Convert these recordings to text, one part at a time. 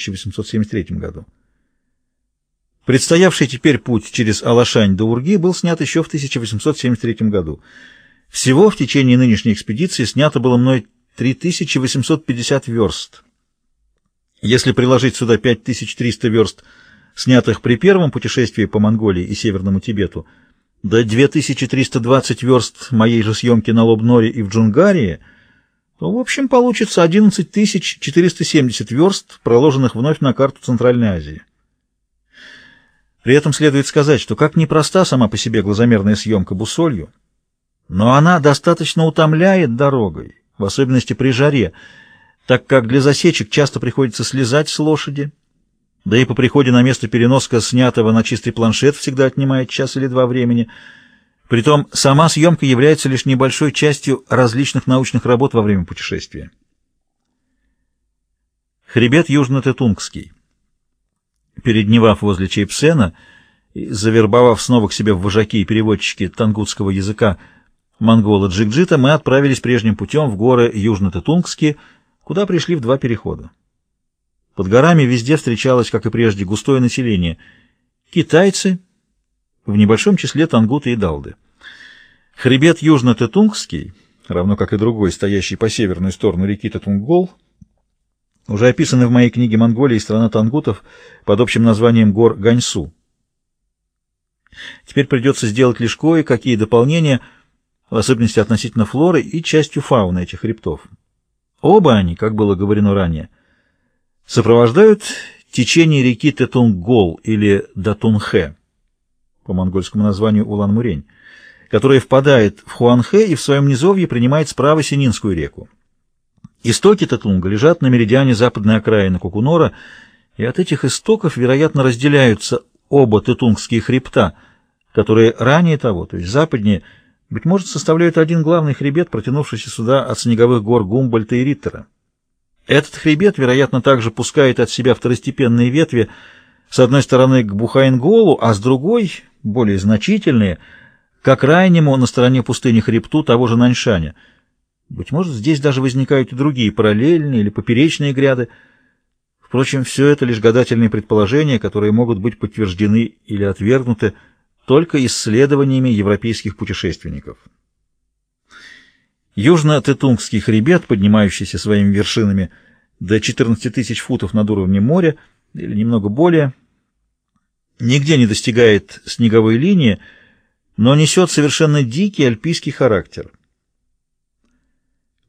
1873 году. Предстоявший теперь путь через Алашань до Урги был снят еще в 1873 году. Всего в течение нынешней экспедиции снято было мной 3850 верст. Если приложить сюда 5300 верст, снятых при первом путешествии по Монголии и Северному Тибету, до 2320 верст моей же съемки на Лобноре и в Джунгарии, то в общем получится 11470 верст, проложенных вновь на карту Центральной Азии. При этом следует сказать, что как непроста сама по себе глазомерная съемка бусолью, но она достаточно утомляет дорогой, в особенности при жаре, так как для засечек часто приходится слезать с лошади, да и по приходе на место переноска снятого на чистый планшет всегда отнимает час или два времени. Притом сама съемка является лишь небольшой частью различных научных работ во время путешествия. Хребет Южно-Тетунгский. Передневав возле Чейпсена и завербовав снова к себе в вожаки и переводчики тангутского языка монгола Джигджита, мы отправились прежним путем в горы Южно-Тетунгские, куда пришли в два перехода. Под горами везде встречалось, как и прежде, густое население. Китайцы, в небольшом числе тангуты и далды. Хребет Южно-Тетунгский, равно как и другой, стоящий по северную сторону реки Тетунгол, уже описаны в моей книге «Монголия и страна тангутов» под общим названием гор Ганьсу. Теперь придется сделать лишь кое-какие дополнения, в особенности относительно флоры и частью фауны этих хребтов. Оба они, как было говорено ранее, сопровождают течение реки Тетунгол или Датунхэ, по монгольскому названию Улан-Мурень, которая впадает в Хуанхэ и в своем низовье принимает справа Сининскую реку. Истоки Татунга лежат на меридиане западной окраины Кукунора, и от этих истоков, вероятно, разделяются оба Тетунгские хребта, которые ранее того, то есть западнее, быть может, составляют один главный хребет, протянувшийся сюда от снеговых гор Гумбольта и Риттера. Этот хребет, вероятно, также пускает от себя второстепенные ветви с одной стороны к Бухайнголу, а с другой, более значительные, к крайнему на стороне пустыни хребту того же Наньшаня. Быть может, здесь даже возникают и другие параллельные или поперечные гряды. Впрочем, все это лишь гадательные предположения, которые могут быть подтверждены или отвергнуты только исследованиями европейских путешественников. Южно-Тетунгский хребет, поднимающийся своими вершинами до 14 тысяч футов над уровнем моря, или немного более, нигде не достигает снеговой линии, но несет совершенно дикий альпийский характер.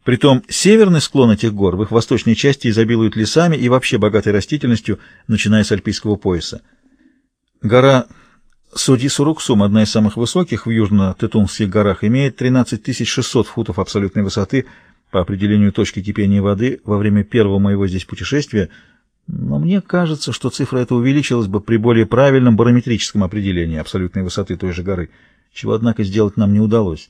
Притом северный склон этих гор в их восточной части изобилует лесами и вообще богатой растительностью, начиная с альпийского пояса. Гора Суди Суруксум, одна из самых высоких в южно-Тетунских горах, имеет 13 600 футов абсолютной высоты по определению точки кипения воды во время первого моего здесь путешествия, но мне кажется, что цифра эта увеличилась бы при более правильном барометрическом определении абсолютной высоты той же горы, чего, однако, сделать нам не удалось.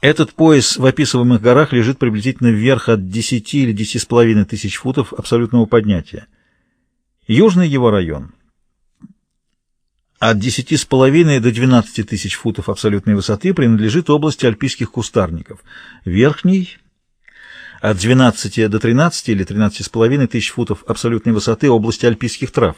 Этот пояс в описываемых горах лежит приблизительно вверх от 10 или 10,5 тысяч футов абсолютного поднятия. Южный его район — от 10,5 до 12 тысяч футов абсолютной высоты принадлежит области альпийских кустарников. Верхний – от 12 до 13 или 13,5 тысяч футов абсолютной высоты области альпийских трав.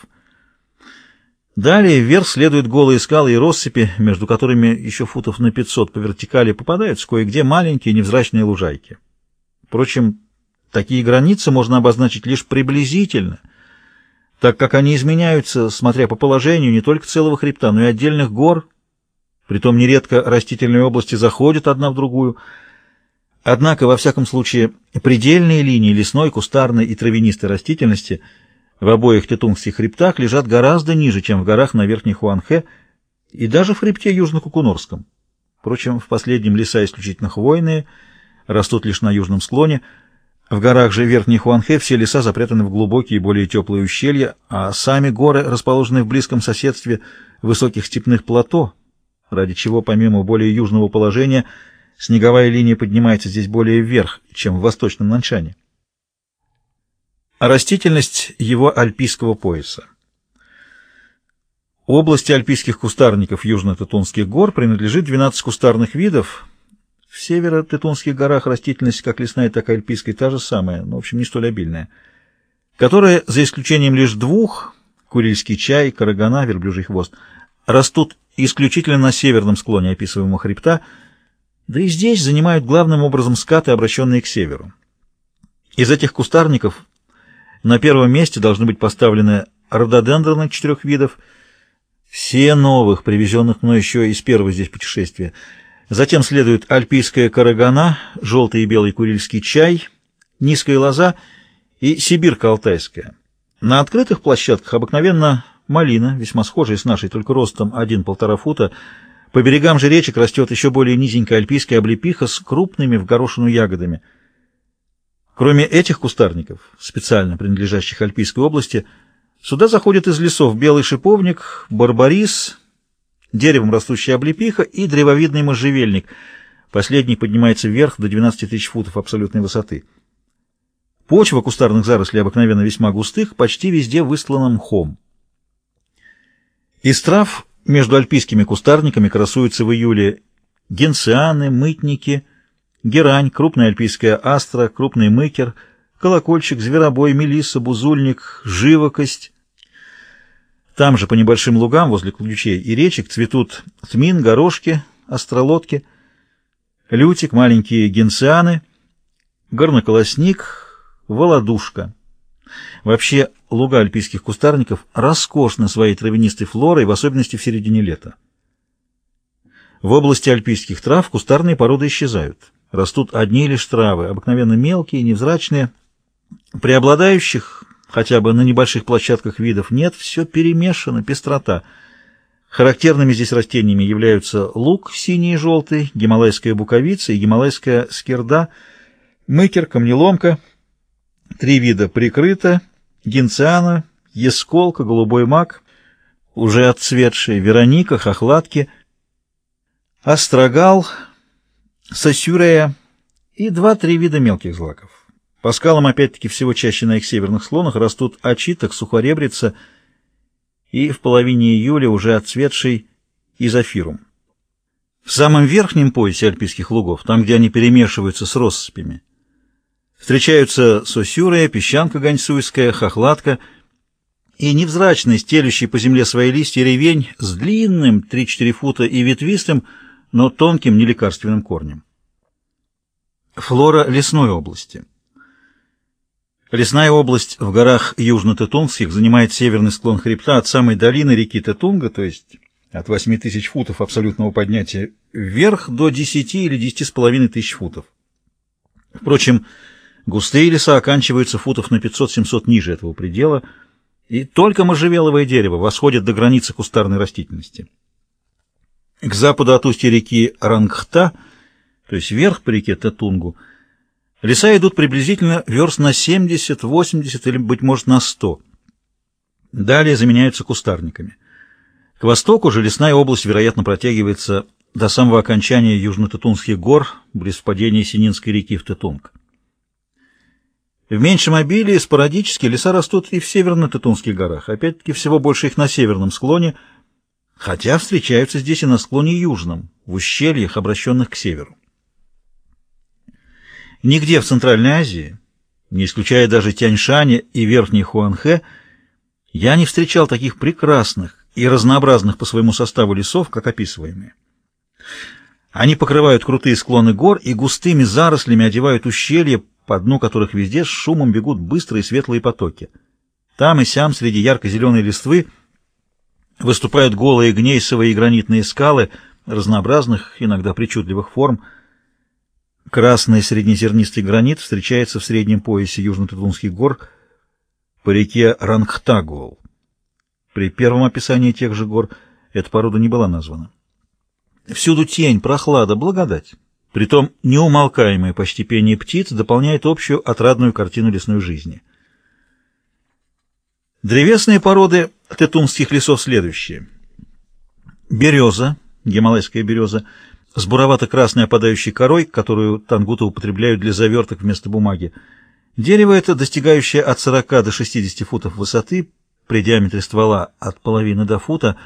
Далее вверх следуют голые скалы и россыпи, между которыми еще футов на 500 по вертикали попадаются кое-где маленькие невзрачные лужайки. Впрочем, такие границы можно обозначить лишь приблизительно – так как они изменяются, смотря по положению не только целого хребта, но и отдельных гор, притом нередко растительные области заходят одна в другую. Однако, во всяком случае, предельные линии лесной, кустарной и травянистой растительности в обоих тетунгских хребтах лежат гораздо ниже, чем в горах на Верхней Хуанхэ и даже в хребте Южно-Кукунорском. Впрочем, в последнем леса исключительно хвойные, растут лишь на южном склоне – в горах же Верхней Хуанхэ все леса запрятаны в глубокие, более теплые ущелья, а сами горы расположены в близком соседстве высоких степных плато, ради чего, помимо более южного положения, снеговая линия поднимается здесь более вверх, чем в восточном Наншане. Растительность его альпийского пояса. Области альпийских кустарников южно-татунских гор принадлежит 12 кустарных видов, В северо-Тетунских горах растительность как лесная, так и альпийская та же самая, но, в общем, не столь обильная, которая, за исключением лишь двух, курильский чай, карагана, верблюжий хвост, растут исключительно на северном склоне описываемого хребта, да и здесь занимают главным образом скаты, обращенные к северу. Из этих кустарников на первом месте должны быть поставлены рододендроны четырех видов, все новых, привезенных мной еще из первого здесь путешествия. Затем следует альпийская карагана, желтый и белый курильский чай, низкая лоза и сибирка алтайская. На открытых площадках обыкновенно малина, весьма схожая с нашей, только ростом 1-1,5 фута. По берегам же речек растет еще более низенькая альпийская облепиха с крупными в горошину ягодами. Кроме этих кустарников, специально принадлежащих Альпийской области, сюда заходят из лесов белый шиповник, барбарис, деревом растущая облепиха и древовидный можжевельник. Последний поднимается вверх до 12 тысяч футов абсолютной высоты. Почва кустарных зарослей обыкновенно весьма густых, почти везде выслана мхом. Из трав между альпийскими кустарниками красуются в июле генцианы, мытники, герань, крупная альпийская астра, крупный мыкер, колокольчик, зверобой, мелисса, бузульник, живокость. Там же по небольшим лугам возле ключей и речек цветут тмин, горошки, остролодки, лютик, маленькие генцианы, горноколосник, володушка. Вообще, луга альпийских кустарников роскошны своей травянистой флорой, в особенности в середине лета. В области альпийских трав кустарные породы исчезают. Растут одни лишь травы, обыкновенно мелкие, невзрачные. Преобладающих, хотя бы на небольших площадках видов, нет, все перемешано, пестрота. Характерными здесь растениями являются лук синий и желтый, гималайская буковица и гималайская скирда, мыкер, камнеломка — Три вида прикрыто, гинциана, есколка, голубой мак, уже отцветшие, вероника, хохлатки, острогал, сосюрея и два-три вида мелких злаков. По скалам, опять-таки, всего чаще на их северных склонах растут очиток, сухоребрица и в половине июля уже отцветший изофирум. В самом верхнем поясе альпийских лугов, там, где они перемешиваются с россыпями, Встречаются сосюрая, песчанка ганьсуйская, хохлатка и невзрачный, стелющий по земле свои листья ревень с длинным 3-4 фута и ветвистым, но тонким нелекарственным корнем. Флора лесной области. Лесная область в горах Южно-Тетунгских занимает северный склон хребта от самой долины реки Тетунга, то есть от 8 тысяч футов абсолютного поднятия, вверх до 10 или 10,5 тысяч футов. Впрочем, Густые леса оканчиваются футов на 500-700 ниже этого предела, и только можжевеловое дерево восходит до границы кустарной растительности. К западу от устья реки Рангхта, то есть вверх по реке Татунгу, леса идут приблизительно верст на 70, 80 или, быть может, на 100. Далее заменяются кустарниками. К востоку же лесная область, вероятно, протягивается до самого окончания Южно-Татунских гор, близ впадения Сининской реки в Татунг. В меньшем обилии спорадически леса растут и в северно-Тетунских горах, опять-таки всего больше их на северном склоне, хотя встречаются здесь и на склоне южном, в ущельях, обращенных к северу. Нигде в Центральной Азии, не исключая даже Тяньшаня и Верхней Хуанхэ, я не встречал таких прекрасных и разнообразных по своему составу лесов, как описываемые. Они покрывают крутые склоны гор и густыми зарослями одевают ущелья, по дну которых везде с шумом бегут быстрые светлые потоки. Там и сям среди ярко-зеленой листвы выступают голые гнейсовые и гранитные скалы разнообразных, иногда причудливых форм. Красный среднезернистый гранит встречается в среднем поясе Южно-Тутунских гор по реке Рангхтагуол. При первом описании тех же гор эта порода не была названа. Всюду тень, прохлада, благодать. Притом неумолкаемое почти пение птиц дополняет общую отрадную картину лесной жизни. Древесные породы тетумских лесов следующие. Береза, гималайская береза, с буровато-красной опадающей корой, которую тангуты употребляют для заверток вместо бумаги. Дерево это, достигающее от 40 до 60 футов высоты, при диаметре ствола от половины до фута,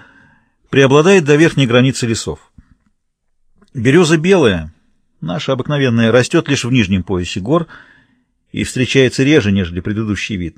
преобладает до верхней границы лесов. Береза белая, Наша обыкновенная растет лишь в нижнем поясе гор и встречается реже, нежели предыдущий вид.